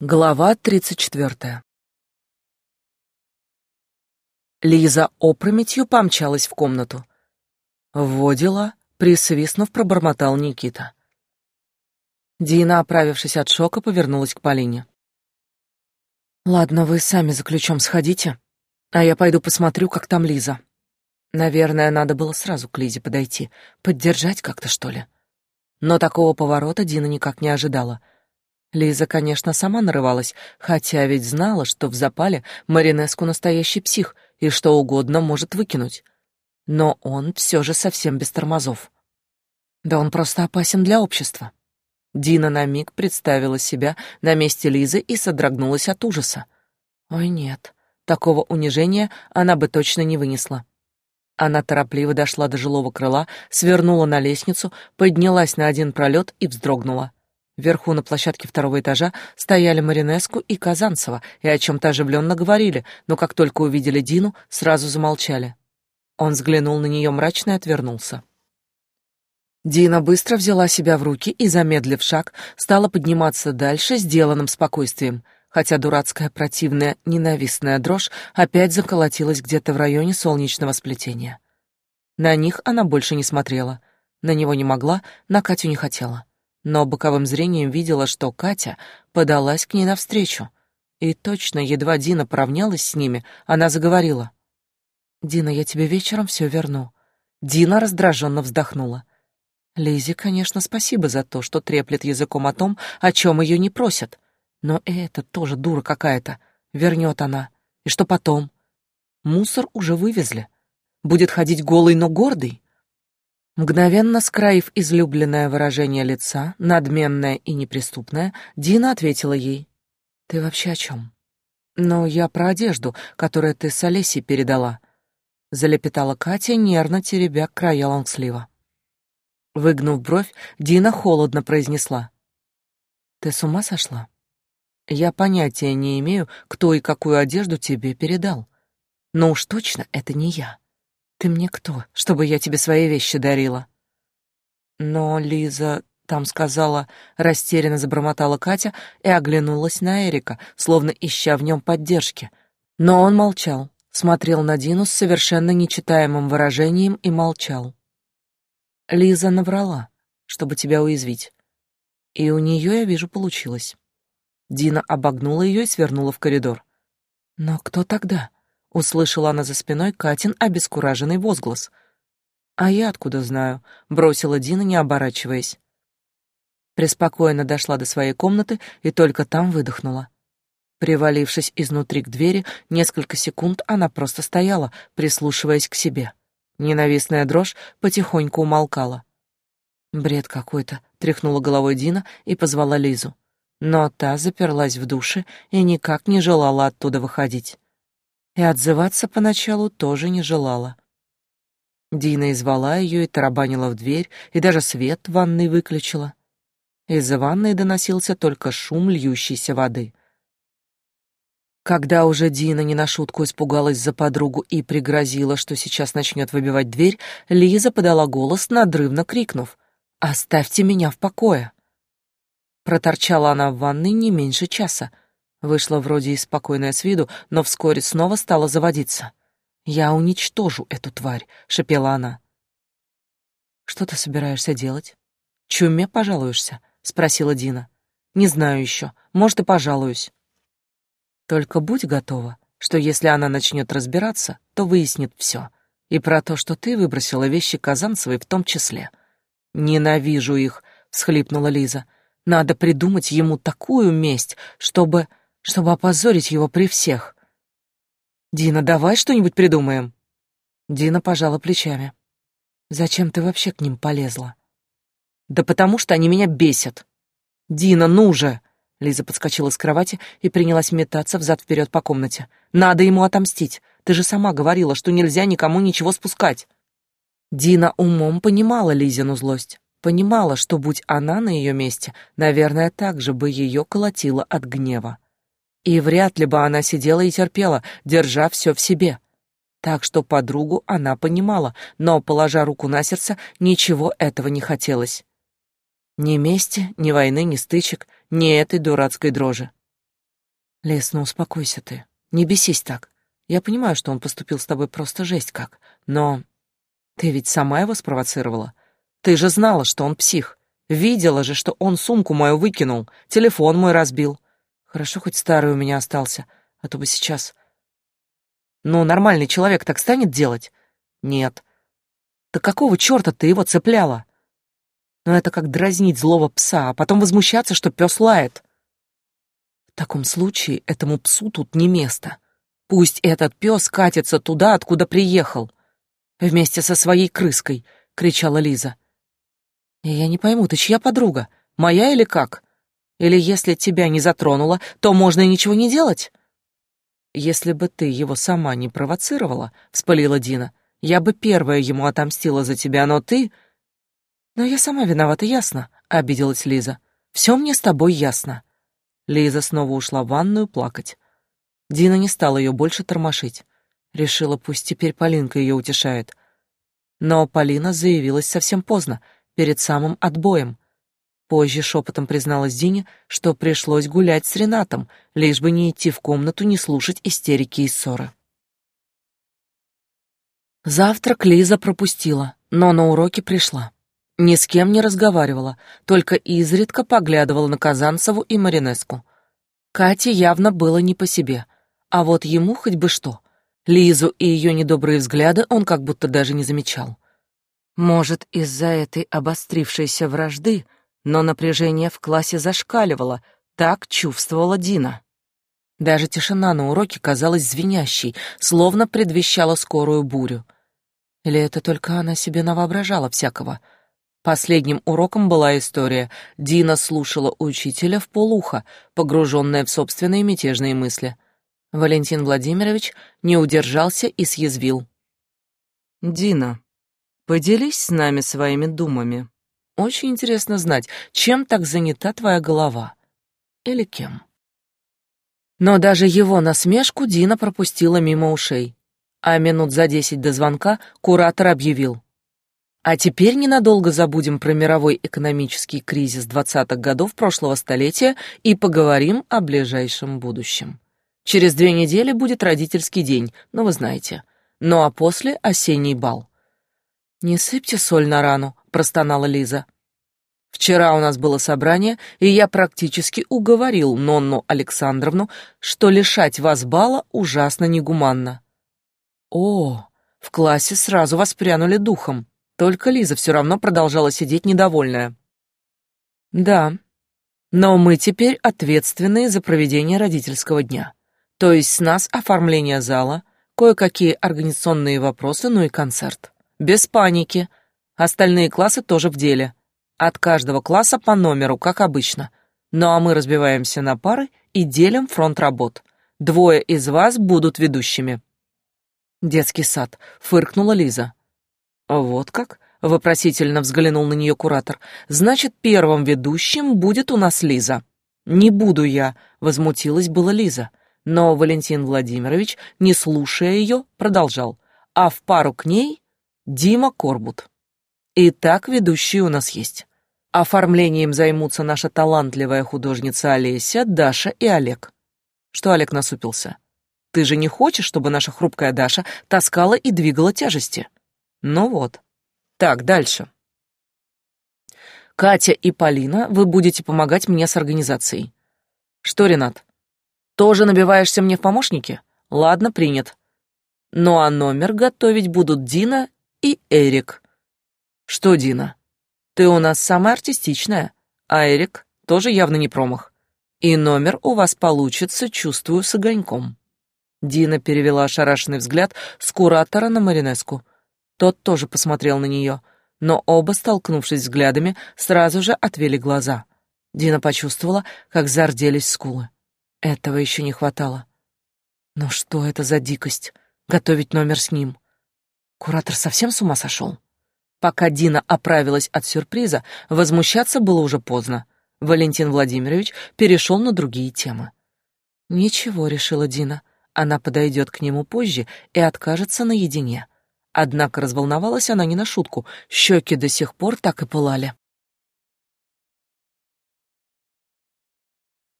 Глава тридцать четвертая. Лиза опрометью помчалась в комнату. Вводила, присвистнув, пробормотал Никита. Дина, оправившись от шока, повернулась к Полине. «Ладно, вы сами за ключом сходите, а я пойду посмотрю, как там Лиза. Наверное, надо было сразу к Лизе подойти, поддержать как-то, что ли». Но такого поворота Дина никак не ожидала — Лиза, конечно, сама нарывалась, хотя ведь знала, что в запале Маринеску настоящий псих и что угодно может выкинуть. Но он все же совсем без тормозов. Да он просто опасен для общества. Дина на миг представила себя на месте Лизы и содрогнулась от ужаса. Ой, нет, такого унижения она бы точно не вынесла. Она торопливо дошла до жилого крыла, свернула на лестницу, поднялась на один пролет и вздрогнула. Вверху на площадке второго этажа стояли Маринеску и Казанцева и о чем-то оживленно говорили, но как только увидели Дину, сразу замолчали. Он взглянул на нее мрачно и отвернулся. Дина быстро взяла себя в руки и, замедлив шаг, стала подниматься дальше сделанным спокойствием, хотя дурацкая, противная, ненавистная дрожь опять заколотилась где-то в районе солнечного сплетения. На них она больше не смотрела, на него не могла, на Катю не хотела но боковым зрением видела, что Катя подалась к ней навстречу. И точно, едва Дина поравнялась с ними, она заговорила. «Дина, я тебе вечером все верну». Дина раздраженно вздохнула. Лизе, конечно, спасибо за то, что треплет языком о том, о чем ее не просят. Но это тоже дура какая-то. Вернет она. И что потом? Мусор уже вывезли. Будет ходить голый, но гордый. Мгновенно скроив излюбленное выражение лица, надменное и неприступное, Дина ответила ей. «Ты вообще о чем?» «Ну, я про одежду, которую ты с Олесей передала», — залепетала Катя, нервно теребя края лонгслива. Выгнув бровь, Дина холодно произнесла. «Ты с ума сошла? Я понятия не имею, кто и какую одежду тебе передал. Но уж точно это не я». Ты мне кто, чтобы я тебе свои вещи дарила? Но Лиза там сказала, растерянно забормотала Катя и оглянулась на Эрика, словно ища в нем поддержки. Но он молчал, смотрел на Дину с совершенно нечитаемым выражением и молчал. Лиза наврала, чтобы тебя уязвить. И у нее, я вижу, получилось. Дина обогнула ее и свернула в коридор. Но кто тогда? Услышала она за спиной Катин обескураженный возглас. «А я откуда знаю?» — бросила Дина, не оборачиваясь. Преспокойно дошла до своей комнаты и только там выдохнула. Привалившись изнутри к двери, несколько секунд она просто стояла, прислушиваясь к себе. Ненавистная дрожь потихоньку умолкала. «Бред какой-то», — тряхнула головой Дина и позвала Лизу. Но та заперлась в душе и никак не желала оттуда выходить и отзываться поначалу тоже не желала. Дина извала ее и тарабанила в дверь, и даже свет в ванной выключила. Из ванной доносился только шум льющейся воды. Когда уже Дина не на шутку испугалась за подругу и пригрозила, что сейчас начнет выбивать дверь, Лиза подала голос, надрывно крикнув «Оставьте меня в покое!». Проторчала она в ванной не меньше часа, Вышла вроде и спокойная с виду, но вскоре снова стала заводиться. «Я уничтожу эту тварь», — шепела она. «Что ты собираешься делать?» «Чуме пожалуешься?» — спросила Дина. «Не знаю еще. Может, и пожалуюсь». «Только будь готова, что если она начнет разбираться, то выяснит все. И про то, что ты выбросила вещи Казанцевой в том числе». «Ненавижу их», — всхлипнула Лиза. «Надо придумать ему такую месть, чтобы...» чтобы опозорить его при всех. «Дина, давай что-нибудь придумаем». Дина пожала плечами. «Зачем ты вообще к ним полезла?» «Да потому что они меня бесят». «Дина, ну же!» Лиза подскочила с кровати и принялась метаться взад-вперед по комнате. «Надо ему отомстить. Ты же сама говорила, что нельзя никому ничего спускать». Дина умом понимала Лизину злость. Понимала, что, будь она на ее месте, наверное, так же бы ее колотило от гнева. И вряд ли бы она сидела и терпела, держа все в себе. Так что подругу она понимала, но, положа руку на сердце, ничего этого не хотелось. Ни мести, ни войны, ни стычек, ни этой дурацкой дрожи. Лес, ну успокойся ты. Не бесись так. Я понимаю, что он поступил с тобой просто жесть как, но... Ты ведь сама его спровоцировала. Ты же знала, что он псих. Видела же, что он сумку мою выкинул, телефон мой разбил. Хорошо, хоть старый у меня остался, а то бы сейчас... Ну, нормальный человек так станет делать? Нет. Да какого черта ты его цепляла? Но это как дразнить злого пса, а потом возмущаться, что пес лает. В таком случае этому псу тут не место. Пусть этот пес катится туда, откуда приехал. Вместе со своей крыской, кричала Лиза. Я не пойму, ты чья подруга? Моя или как? Или если тебя не затронуло, то можно и ничего не делать? Если бы ты его сама не провоцировала, вспылила Дина, я бы первая ему отомстила за тебя, но ты... Но я сама виновата, ясно? Обиделась Лиза. Все мне с тобой ясно. Лиза снова ушла в ванную плакать. Дина не стала ее больше тормошить. Решила, пусть теперь Полинка ее утешает. Но Полина заявилась совсем поздно, перед самым отбоем. Позже шепотом призналась Дине, что пришлось гулять с Ренатом, лишь бы не идти в комнату, не слушать истерики и ссоры. Завтрак Лиза пропустила, но на уроки пришла. Ни с кем не разговаривала, только изредка поглядывала на Казанцеву и Маринеску. Кате явно было не по себе, а вот ему хоть бы что. Лизу и ее недобрые взгляды он как будто даже не замечал. Может, из-за этой обострившейся вражды, но напряжение в классе зашкаливало, так чувствовала Дина. Даже тишина на уроке казалась звенящей, словно предвещала скорую бурю — или это только она себе навоображала всякого? Последним уроком была история. Дина слушала учителя в полуха, погруженная в собственные мятежные мысли. Валентин Владимирович не удержался и съязвил. «Дина, поделись с нами своими думами. Очень интересно знать, чем так занята твоя голова. Или кем?» Но даже его насмешку Дина пропустила мимо ушей а минут за десять до звонка куратор объявил. А теперь ненадолго забудем про мировой экономический кризис двадцатых годов прошлого столетия и поговорим о ближайшем будущем. Через две недели будет родительский день, ну вы знаете. Ну а после осенний бал. «Не сыпьте соль на рану», — простонала Лиза. «Вчера у нас было собрание, и я практически уговорил Нонну Александровну, что лишать вас бала ужасно негуманно. О, в классе сразу воспрянули духом. Только Лиза все равно продолжала сидеть недовольная. Да, но мы теперь ответственные за проведение родительского дня. То есть с нас оформление зала, кое-какие организационные вопросы, ну и концерт. Без паники. Остальные классы тоже в деле. От каждого класса по номеру, как обычно. Ну а мы разбиваемся на пары и делим фронт работ. Двое из вас будут ведущими. Детский сад, фыркнула Лиза. Вот как? Вопросительно взглянул на нее куратор. Значит, первым ведущим будет у нас Лиза. Не буду я, возмутилась была Лиза. Но Валентин Владимирович, не слушая ее, продолжал. А в пару к ней Дима Корбут. И так ведущие у нас есть. Оформлением займутся наша талантливая художница Олеся, Даша и Олег. Что Олег насупился? Ты же не хочешь, чтобы наша хрупкая Даша таскала и двигала тяжести? Ну вот. Так, дальше. Катя и Полина, вы будете помогать мне с организацией. Что, Ренат, тоже набиваешься мне в помощники? Ладно, принят. Ну а номер готовить будут Дина и Эрик. Что, Дина? Ты у нас самая артистичная, а Эрик тоже явно не промах. И номер у вас получится, чувствую, с огоньком. Дина перевела ошарашенный взгляд с куратора на Маринеску. Тот тоже посмотрел на нее, но оба, столкнувшись взглядами, сразу же отвели глаза. Дина почувствовала, как зарделись скулы. Этого еще не хватало. Но что это за дикость? Готовить номер с ним. Куратор совсем с ума сошел? Пока Дина оправилась от сюрприза, возмущаться было уже поздно. Валентин Владимирович перешел на другие темы. «Ничего», — решила Дина, она подойдет к нему позже и откажется наедине. Однако разволновалась она не на шутку, щеки до сих пор так и пылали.